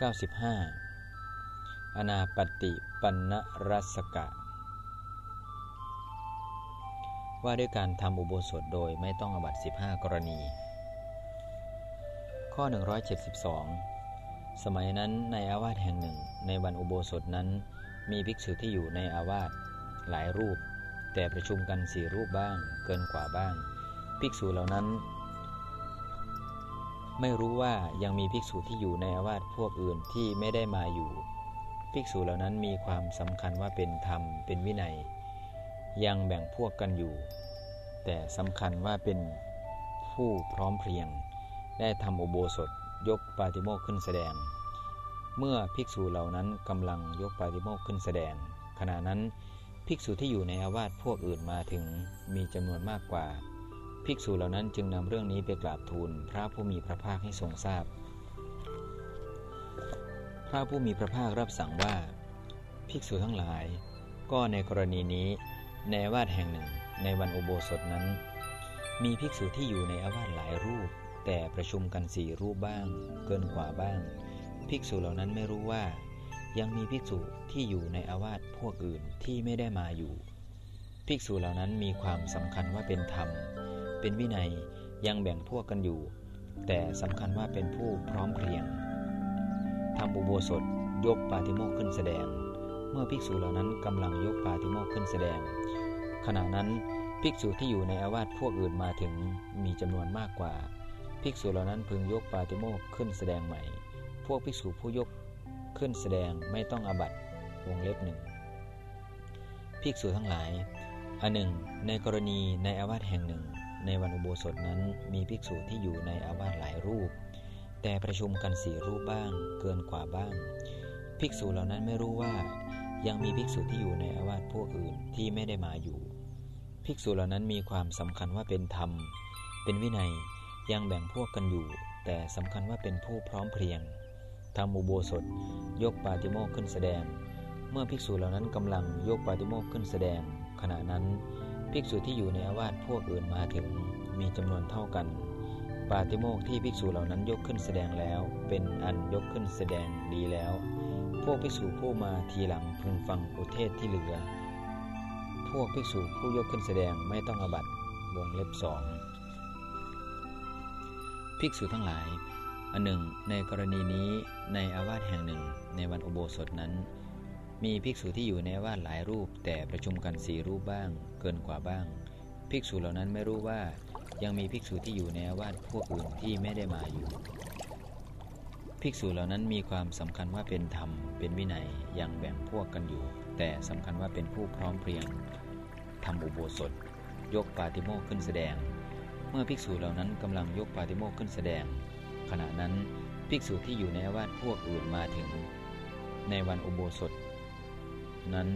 95 อนาปฏิปันนรัสกะ ว่าด้วยการทำอุโบสถโดยไม่ต้องอบัต15 กรณี ข้อ 172 สมัยนั้นในอาวาสแห่งหนึ่ง ในวันอุโบสถนั้น มีภิกษุที่อยู่ในอาวาสหลายรูป แต่ประชุมกันสี่รูปบ้าง เกินกว่าบ้าง ภิกษุเหล่านั้น ไม่รู้ว่ายังมีภิกษุที่อยู่ในอาวาสพวกอื่นที่ไม่ได้มาอยู่ ภิกษุเหล่านั้นมีความสำคัญว่าเป็นธรรมเป็นวินัย ยังแบ่งพวกกันอยู่ แต่สำคัญว่าเป็นผู้พร้อมเพรียง ได้ทำอุโบสถยกปาติโมกขึ้นแสดง เมื่อภิกษุเหล่านั้นกำลังยกปาติโมกขึ้นแสดง ขณะนั้นภิกษุที่อยู่ในอาวาสพวกอื่นมาถึงมีจำนวนมากกว่า ภิกษุเหล่านั้นจึงนำเรื่องนี้ไปกราบทูลพระผู้มีพระภาคให้ทรงทราบ พระผู้มีพระภาครับสั่งว่า ภิกษุทั้งหลาย ก็ในกรณีนี้ ในวาดแห่งหนึ่ง ในวันอุโบสถนั้น มีภิกษุที่อยู่ในอาวาสหลายรูป แต่ประชุมกันสี่รูปบ้าง เกินกว่าบ้าง ภิกษุเหล่านั้นไม่รู้ว่า ยังมีภิกษุที่อยู่ในอาวาสพวกอื่นที่ไม่ได้มาอยู่ ภิกษุเหล่านั้นมีความสำคัญว่าเป็นธรรม เป็นวินัยยังแบ่งพวกกันอยู่ แต่สำคัญว่าเป็นผู้พร้อมเพรียงทำอุโบสถยกปาติโมกขึ้นแสดง เมื่อภิกษุเหล่านั้นกำลังยกปาติโมกขึ้นแสดง ขณะนั้นภิกษุที่อยู่ในอาวาสพวกอื่นมาถึงมีจำนวนมากกว่า ภิกษุเหล่านั้นพึงยกปาติโมกขึ้นแสดงใหม่ พวกภิกษุผู้ยกขึ้นแสดงไม่ต้องอบัตวงเล็บหนึ่งภิกษุทั้งหลายอันหนึ่ง ในกรณีในอาวาสแห่งหนึ่ง ในวันอุโบสถนั้นมีภิกษุที่อยู่ในอาวาสหลายรูป แต่ประชุมกันสี่รูปบ้าง เกินกว่าบ้าง ภิกษุเหล่านั้นไม่รู้ว่า ยังมีภิกษุที่อยู่ในอาวาสพวกอื่นที่ไม่ได้มาอยู่ ภิกษุเหล่านั้นมีความสำคัญว่าเป็นธรรม เป็นวินัยยังแบ่งพวกกันอยู่ แต่สำคัญว่าเป็นผู้พร้อมเพรียงทำอุโบสถ ยกปาติโมกขึ้นแสดง เมื่อภิกษุเหล่านั้นกำลังยกปาติโมกขึ้นแสดง ขณะนั้น ภิกษุที่อยู่ในอาวาสพวกอื่นมาถึงมีจำนวนเท่ากัน ปาติโมกที่ภิกษุเหล่านั้นยกขึ้นแสดงแล้ว เป็นอันยกขึ้นแสดงดีแล้ว พวกภิกษุผู้มาทีหลังพึงฟังอุเทศที่เหลือ พวกภิกษุผู้ยกขึ้นแสดงไม่ต้องอบัตวงเล็บสองภิกษุทั้งหลาย อันหนึ่ง ในกรณีนี้ในอาวาสแห่งหนึ่ง ในวันอุโบสถนั้น มีภิกษุที่อยู่ในวาดหลายรูป แต่ประชุมกันสี่รูปบ้าง เกินกว่าบ้าง ภิกษุเหล่านั้นไม่รู้ว่ายังมีภิกษุที่อยู่ในวาดพวกอื่นที่ไม่ได้มาอยู่ ภิกษุเหล่านั้นมีความสำคัญว่าเป็นธรรม เป็นวินัยยังแบ่งพวกกันอยู่ แต่สำคัญว่าเป็นผู้พร้อมเพรียงทำอุโบสถ ยกปาติโมกขึ้นแสดง เมื่อภิกษุเหล่านั้นกำลังยกปาติโมกขึ้นแสดง ขณะนั้นภิกษุที่อยู่ในวาดพวกอื่นมาถึง ในวันอุโบสถ นั้น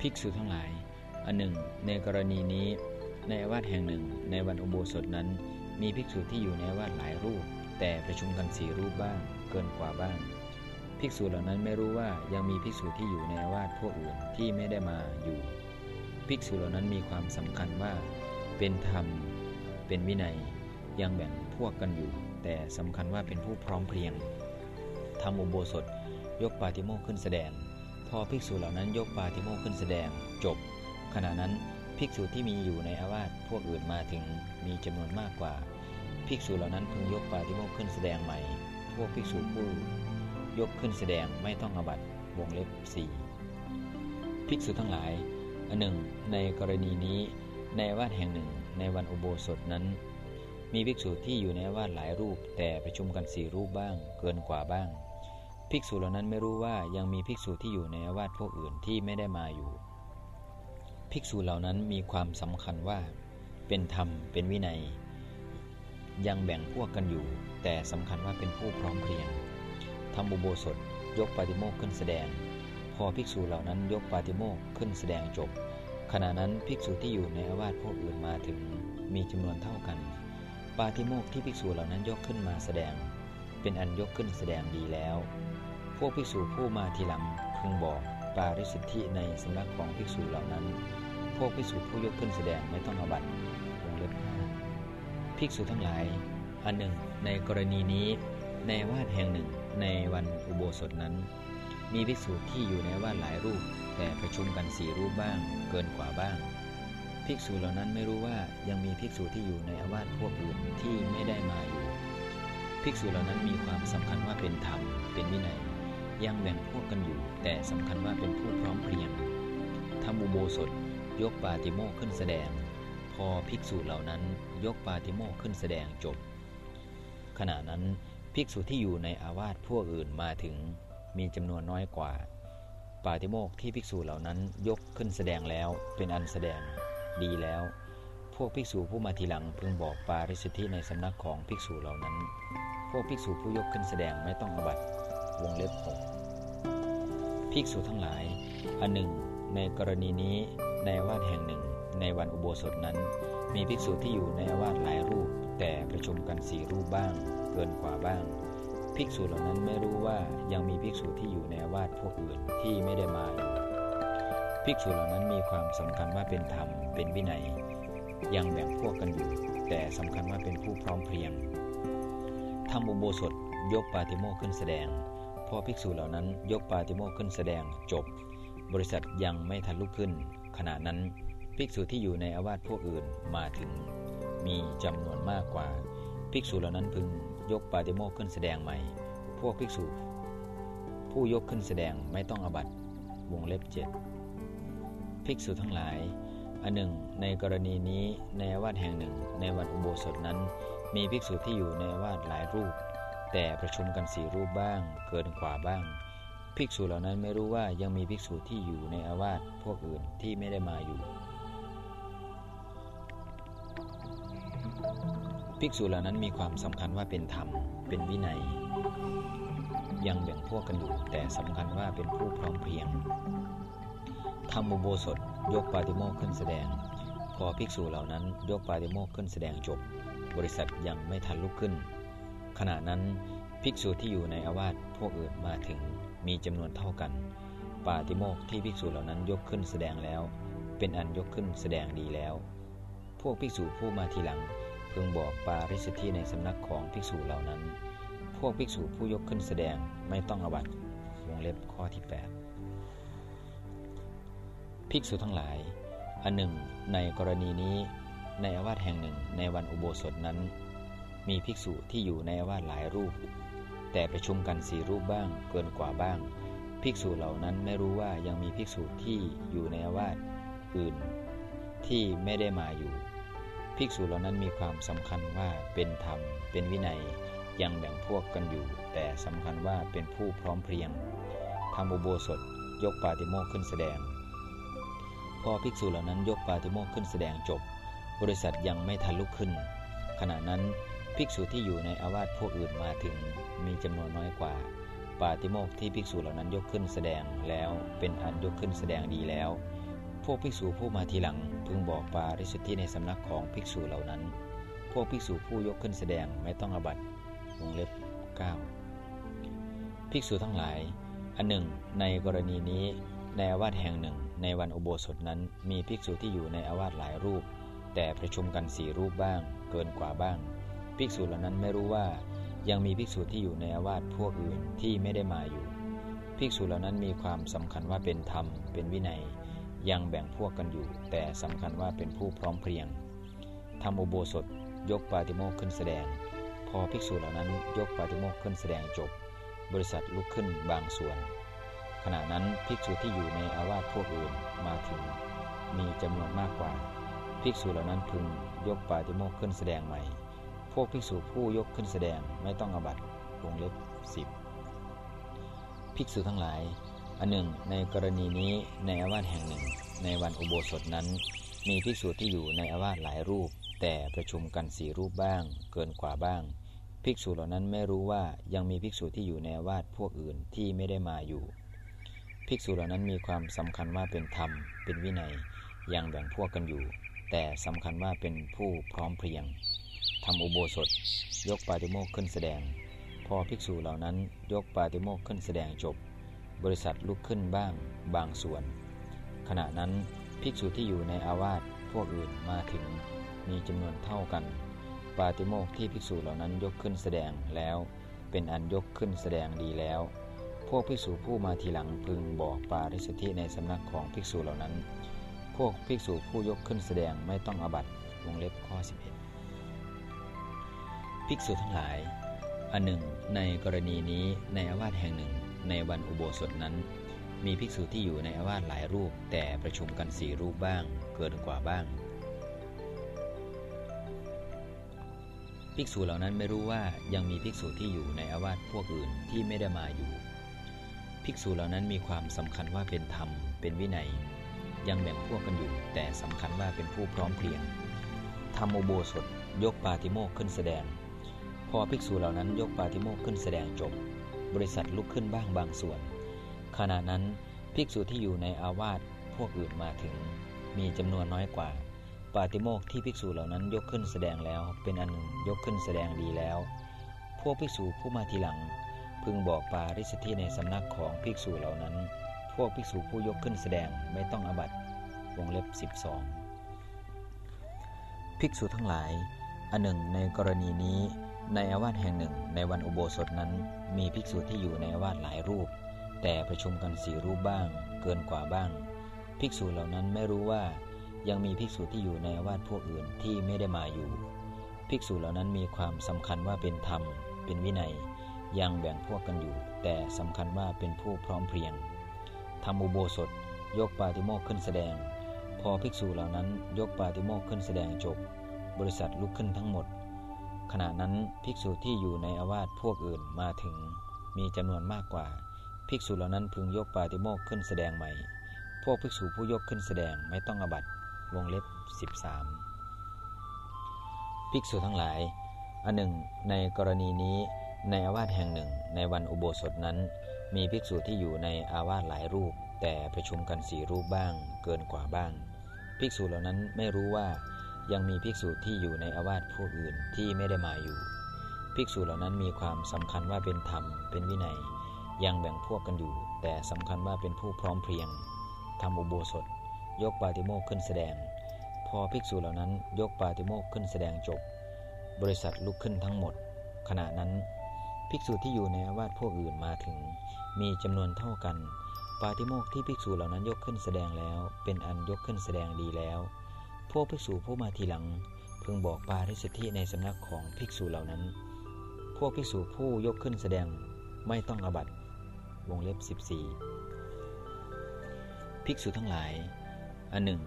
ภิกษุทั้งหลาย อันหนึ่ง ในกรณีนี้ ในอาวาสแห่งหนึ่ง ในวันอุโบสถนั้น มีภิกษุที่อยู่ในอาวาสหลายรูป แต่ประชุมกันสี่รูปบ้าง เกินกว่าบ้าง ภิกษุเหล่านั้นไม่รู้ว่ายังมีภิกษุที่อยู่ในอาวาสพวกอื่นที่ไม่ได้มาอยู่ ภิกษุเหล่านั้นมีความสำคัญว่า เป็นธรรม เป็นวินัย ยังแบ่งพวกกันอยู่ แต่สำคัญว่าเป็นผู้พร้อมเพรียงทำอุโบสถยกปาติโมกขึ้นแสดง พอภิกษุเหล่านั้นยกปาติโมกขึ้นแสดงจบ ขณะนั้นภิกษุที่มีอยู่ในอาวาสพวกอื่นมาถึงมีจำนวนมากกว่า ภิกษุเหล่านั้นพึงยกปาติโมกขึ้นแสดงใหม่ พวกภิกษุผู้ยกขึ้นแสดงไม่ต้องอบัตวงเล็บสี่ภิกษุทั้งหลายอันหนึ่ง ในกรณีนี้ในวาดแห่งหนึ่งในวันอุโบสถนั้น มีภิกษุที่อยู่ในวาดหลายรูปแต่ประชุมกันสี่รูปบ้าง เกินกว่าบ้าง ภิกษุเหล่านั้นไม่รู้ว่ายังมีภิกษุที่อยู่ในอาวาสพวกอื่นที่ไม่ได้มาอยู่ ภิกษุเหล่านั้นมีความสำคัญว่า เป็นธรรมเป็นวินัย ยังแบ่งพวกกันอยู่ แต่สำคัญว่าเป็นผู้พร้อมเพรียงทำบุโบสถยกปาติโมกขึ้นแสดง พอภิกษุเหล่านั้นยกปาติโมกขึ้นแสดงจบ ขณะนั้นภิกษุที่อยู่ในอาวาสพวกอื่นมาถึงมีจำนวนเท่ากัน ปาติโมกที่ภิกษุเหล่านั้นยกขึ้นมาแสดง เป็นอันยกขึ้นแสดงดีแล้ว พวกภิกษุผู้มาทีหลังพึงบอกปาริสิทธิในสำนักของภิกษุเหล่านั้น พวกภิกษุผู้ยกขึ้นแสดงไม่ต้องอบัตวงเล็บห้าภิกษุทั้งหลาย อันหนึ่ง ในกรณีนี้ ในวาดแห่งหนึ่งในวันอุโบสถนั้น มีภิกษุที่อยู่ในวาดหลายรูป แต่ประชุมกันสี่รูปบ้าง เกินกว่าบ้าง ภิกษุเหล่านั้นไม่รู้ว่ายังมีภิกษุที่อยู่ในอาวาสพวกอื่นที่ไม่ได้มาอยู่ ภิกษุเหล่านั้นมีความสำคัญว่าเป็นธรรม เป็นวินัย ยังแบ่งพวกกันอยู่ แต่สำคัญว่าเป็นผู้พร้อมเพรียงทำอุโบสถยกปาติโมขึ้นแสดง พอภิกษุเหล่านั้นยกปาติโมขึ้นแสดงจบ ขณะนั้นภิกษุที่อยู่ในอาวาสพวกอื่นมาถึงมีจำนวนน้อยกว่า ปาติโมกที่ภิกษุเหล่านั้นยกขึ้นแสดงแล้วเป็นอันแสดงดีแล้ว พวกภิกษุผู้มาทีหลังพึงบอกปาริสุทธิในสำนักของภิกษุเหล่านั้น พวกภิกษุผู้ยกขึ้นแสดงไม่ต้องอบัตวงเล็บหกภิกษุทั้งหลาย อันหนึ่ง ในกรณีนี้ในวาดแห่งหนึ่ง ในวันอุโบสถนั้น มีภิกษุที่อยู่ในวาสหลายรูป แต่ประชุมกันสี่รูปบ้าง เกินกว่าบ้าง ภิกษุเหล่านั้นไม่รู้ว่ายังมีภิกษุที่อยู่ในวาสพวกอื่นที่ไม่ได้มาอยู่ภิกษุเหล่านั้นมีความสำคัญว่าเป็นธรรมเป็นวินัย ยังแบ่งพวกกันอยู่ แต่สำคัญว่าเป็นผู้พร้อมเพรียงทำอุโบสถยกปาติโมขึ้นแสดง พอภิกษุเหล่านั้นยกปาติโมขึ้นแสดงจบ บริษัทยังไม่ทันลุกขึ้น ขณะนั้นภิกษุที่อยู่ในอาวาสพวกอื่นมาถึง มีจำนวนมากกว่า ภิกษุเหล่านั้นพึงยกปาติโมขึ้นแสดงใหม่ พวกภิกษุผู้ยกขึ้นแสดงไม่ต้องอบัตวงเล็บเจ็ดภิกษุทั้งหลาย อันหนึ่ง ในกรณีนี้ในอาวาสแห่งหนึ่ง ในวันอุโบสถนั้น มีภิกษุที่อยู่ในอาวาสหลายรูป แต่ประชุมกันสี่รูปบ้าง เกินกว่าบ้าง ภิกษุเหล่านั้นไม่รู้ว่ายังมีภิกษุที่อยู่ในอาวาสพวกอื่นที่ไม่ได้มาอยู่ ภิกษุเหล่านั้นมีความสำคัญว่าเป็นธรรม เป็นวินัย ยังแบ่งพวกกันอยู่แต่สำคัญว่าเป็นผู้พร้อมเพรียงทำอุโบสถ ยกปาติโมกขึ้นแสดง พอภิกษุเหล่านั้นยกปาติโมกขึ้นแสดงจบ บริษัทยังไม่ทันลุกขึ้น ขณะนั้นภิกษุที่อยู่ในอาวาสพวกอื่นมาถึงมีจำนวนเท่ากัน ปาติโมกที่ภิกษุเหล่านั้นยกขึ้นแสดงแล้ว เป็นอันยกขึ้นแสดงดีแล้ว พวกภิกษุผู้มาทีหลังเพึงบอกปาริสธิในสำนักของภิกษุเหล่านั้น พวกภิกษุผู้ยกขึ้นแสดงไม่ต้องอบัตวงเล็บข้อที่ 8 ภิกษุทั้งหลาย อันหนึ่ง ในกรณีนี้ ในอาวาสแห่งหนึ่งในวันอุโบสถนั้น มีภิกษุที่อยู่ในอาวาสหลายรูป แต่ประชุมกันสี่รูปบ้างเกินกว่าบ้าง ภิกษุเหล่านั้นไม่รู้ว่ายังมีภิกษุที่อยู่ในอาวาสอื่น ที่ไม่ได้มาอยู่ ภิกษุเหล่านั้นมีความสำคัญว่าเป็นธรรม เป็นวินัยยังแบ่งพวกกันอยู่ แต่สำคัญว่าเป็นผู้พร้อมเพรียงทำอุโบสถยกปาติโมกขึ้นแสดง พอภิกษุเหล่านั้นยกปาติโมกขึ้นแสดงจบ บริษัทยังไม่ทันลุกขึ้น ขณะนั้นภิกษุที่อยู่ในอาวาสพวกอื่นมาถึงมีจำนวนน้อยกว่า ปาติโมกที่ภิกษุเหล่านั้นยกขึ้นแสดงแล้วเป็นอันยกขึ้นแสดงดีแล้ว พวกภิกษุผู้มาทีหลังพึงบอกปาริสุทธิในสำนักของภิกษุเหล่านั้น พวกภิกษุผู้ยกขึ้นแสดงไม่ต้องอบัตวงเล็บ 9 ภิกษุทั้งหลาย อันหนึ่ง ในกรณีนี้ในอาวาสแห่งหนึ่ง ในวันอุโบสถนั้นมีภิกษุที่อยู่ในอาวาสหลายรูป แต่ประชุมกันสี่รูปบ้าง เกินกว่าบ้าง ภิกษุเหล่านั้นไม่รู้ว่ายังมีภิกษุที่อยู่ในอาวาสพวกอื่นที่ไม่ได้มาอยู่ ภิกษุเหล่านั้นมีความสำคัญว่าเป็นธรรม เป็นวินัย ยังแบ่งพวกกันอยู่ แต่สำคัญว่าเป็นผู้พร้อมเพรียงทำอุโบสถ ยกปาติโมกขึ้นแสดง พอภิกษุเหล่านั้นยกปาติโมกขึ้นแสดงจบ บริษัทลุกขึ้นบางส่วน ขณะนั้นภิกษุที่อยู่ในอาวาสพวกอื่นมาถึง มีจำนวนมากกว่า ภิกษุเหล่านั้นพึงยกปาติโมกข์ขึ้นแสดงใหม่ พวกภิกษุผู้ยกขึ้นแสดงไม่ต้องอบัตวงเล็บสิบภิกษุทั้งหลาย อันหนึ่ง ในกรณีนี้ในอาวาสแห่งหนึ่ง ในวันอุโบสถนั้น มีภิกษุที่อยู่ในอาวาสหลายรูป แต่ประชุมกันสี่รูปบ้าง เกินกว่าบ้าง ภิกษุเหล่านั้นไม่รู้ว่ายังมีภิกษุที่อยู่ในอาวาสพวกอื่นที่ไม่ได้มาอยู่ ภิกษุเหล่านั้นมีความสำคัญว่าเป็นธรรม เป็นวินัยอยังแบ่งพวกกันอยู่ แต่สำคัญว่าเป็นผู้พร้อมเพรียงทำอุโบสถ ยกปาติโมกขึ้นแสดง พอภิกษุเหล่านั้นยกปาติโมกขึ้นแสดงจบ บริษัทลุกขึ้นบ้างบางส่วน ขณะนั้นภิกษุที่อยู่ในอาวาสพวกอื่นมาถึงมีจำนวนเท่ากัน ปาติโมกที่ภิกษุเหล่านั้นยกขึ้นแสดงแล้ว เป็นอันยกขึ้นแสดงดีแล้ว พวกภิกษุผู้มาทีหลังพึงบอกปาริสธิในสำนักของภิกษุเหล่านั้น พวกภิกษุผู้ยกขึ้นแสดงไม่ต้องอบัตวงเล็บข้อ 11 ภิกษุทั้งหลาย อันหนึ่ง ในกรณีนี้ในอาวาสแห่งหนึ่ง ในวันอุโบสถนั้น มีภิกษุที่อยู่ในอาวาสหลายรูป แต่ประชุมกันสี่รูปบ้าง เกินกว่าบ้าง ภิกษุเหล่านั้นไม่รู้ว่ายังมีภิกษุที่อยู่ในอาวาสพวกอื่นที่ไม่ได้มาอยู่ ภิกษุเหล่านั้นมีความสำคัญว่าเป็นธรรม เป็นวินัย ยังแบ่งพวกกันอยู่ แต่สำคัญว่าเป็นผู้พร้อมเพรียงทำโอโบสถยกปาติโมกขึ้นแสดง พอภิกษุเหล่านั้นยกปาติโมกขึ้นแสดงจบ บริษัทลุกขึ้นบ้างบางส่วน ขณะนั้นภิกษุที่อยู่ในอาวาสพวกอื่นมาถึง มีจำนวนน้อยกว่า ปาติโมกที่ภิกษุเหล่านั้นยกขึ้นแสดงแล้ว เป็นอันยกขึ้นแสดงดีแล้ว พวกภิกษุผู้มาทีหลัง พึงบอกปาริสธิในสำนักของภิกษุเหล่านั้น พวกภิกษุผู้ยกขึ้นแสดงไม่ต้องอบัตวงเล็บ 12 ภิกษุทั้งหลาย อันหนึ่งในกรณีนี้ในอาวาสแห่งหนึ่งในวันอุโบสถนั้น มีภิกษุที่อยู่ในอาวาสหลายรูป แต่ประชุมกันสี่รูปบ้าง เกินกว่าบ้าง ภิกษุเหล่านั้นไม่รู้ว่ายังมีภิกษุที่อยู่ในอาวาสพวกอื่นที่ไม่ได้มาอยู่ ภิกษุเหล่านั้นมีความสำคัญว่าเป็นธรรม เป็นวินัย ยังแบ่งพวกกันอยู่ แต่สำคัญว่าเป็นผู้พร้อมเพรียงทำอุโบสถ ยกปาติโมกข์ขึ้นแสดง พอภิกษุเหล่านั้นยกปาติโมกข์ขึ้นแสดงจบ บริษัทลุกขึ้นทั้งหมด ขณะนั้นภิกษุที่อยู่ในอาวาสพวกอื่นมาถึงมีจำนวนมากกว่า ภิกษุเหล่านั้นพึงยกปาติโมกข์ขึ้นแสดงใหม่ พวกภิกษุผู้ยกขึ้นแสดงไม่ต้องอบัตวงเล็บ 13 ภิกษุทั้งหลายอันหนึ่งในกรณีนี้ ในอาวาสแห่งหนึ่ง ในวันอุโบสถนั้น มีภิกษุที่อยู่ในอาวาสหลายรูป แต่ประชุมกันสี่รูปบ้าง เกินกว่าบ้าง ภิกษุเหล่านั้นไม่รู้ว่ายังมีภิกษุที่อยู่ในอาวาสพวกอื่นที่ไม่ได้มาอยู่ ภิกษุเหล่านั้นมีความสำคัญว่าเป็นธรรม เป็นวินัย ยังแบ่งพวกกันอยู่ แต่สำคัญว่าเป็นผู้พร้อมเพรียงทำอุโบสถ ยกปาติโมกข์ขึ้นแสดง พอภิกษุเหล่านั้นยกปาติโมกข์ขึ้นแสดงจบ บริษัทลุกขึ้นทั้งหมด ขณะนั้น ภิกษุที่อยู่ในอาวาสพวกอื่นมาถึง มีจำนวนเท่ากัน ปาติโมกข์ที่ภิกษุเหล่านั้นยกขึ้นแสดงแล้ว เป็นอันยกขึ้นแสดงดีแล้ว พวกภิกษุผู้มาทีหลังพึงบอกปาริสธิในสำนักของภิกษุเหล่านั้น พวกภิกษุผู้ยกขึ้นแสดงไม่ต้องอบัตวงเล็บ 14 ภิกษุทั้งหลาย อันหนึ่ง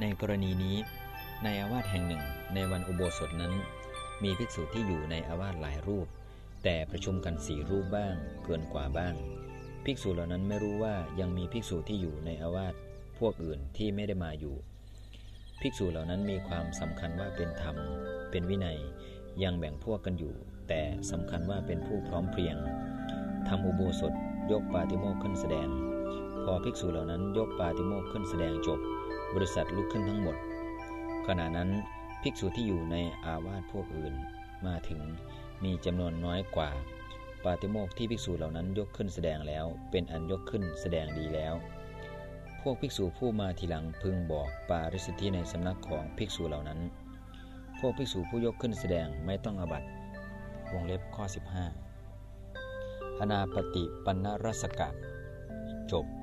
ในกรณีนี้ในอาวาสแห่งหนึ่งในวันอุโบสถนั้น มีภิกษุที่อยู่ในอาวาสหลายรูป แต่ประชุมกันสี่รูปบ้างเกินกว่าบ้าง ภิกษุเหล่านั้นไม่รู้ว่ายังมีภิกษุที่อยู่ในอาวาสพวกอื่นที่ไม่ได้มาอยู่ ภิกษุเหล่านั้นมีความสำคัญว่าเป็นธรรม เป็นวินัยยังแบ่งพวกกันอยู่ แต่สำคัญว่าเป็นผู้พร้อมเพรียงทำอุโบสถยกปาติโมกข์ขึ้นแสดง พอภิกษุเหล่านั้นยกปาติโมกข์ขึ้นแสดงจบ บริษัทลุกขึ้นทั้งหมด ขณะนั้น ภิกษุที่อยู่ในอาวาสพวกอื่นมาถึงมีจำนวนน้อยกว่า ปาติโมกที่ภิกษุเหล่านั้นยกขึ้นแสดงแล้ว เป็นอันยกขึ้นแสดงดีแล้ว พวกภิกษุผู้มาทีหลังพึงบอกปาริสธิในสำนักของภิกษุเหล่านั้น พวกภิกษุผู้ยกขึ้นแสดงไม่ต้องอบัตวงเล็บข้อ 15อนาปฏิปันนรสกะจบ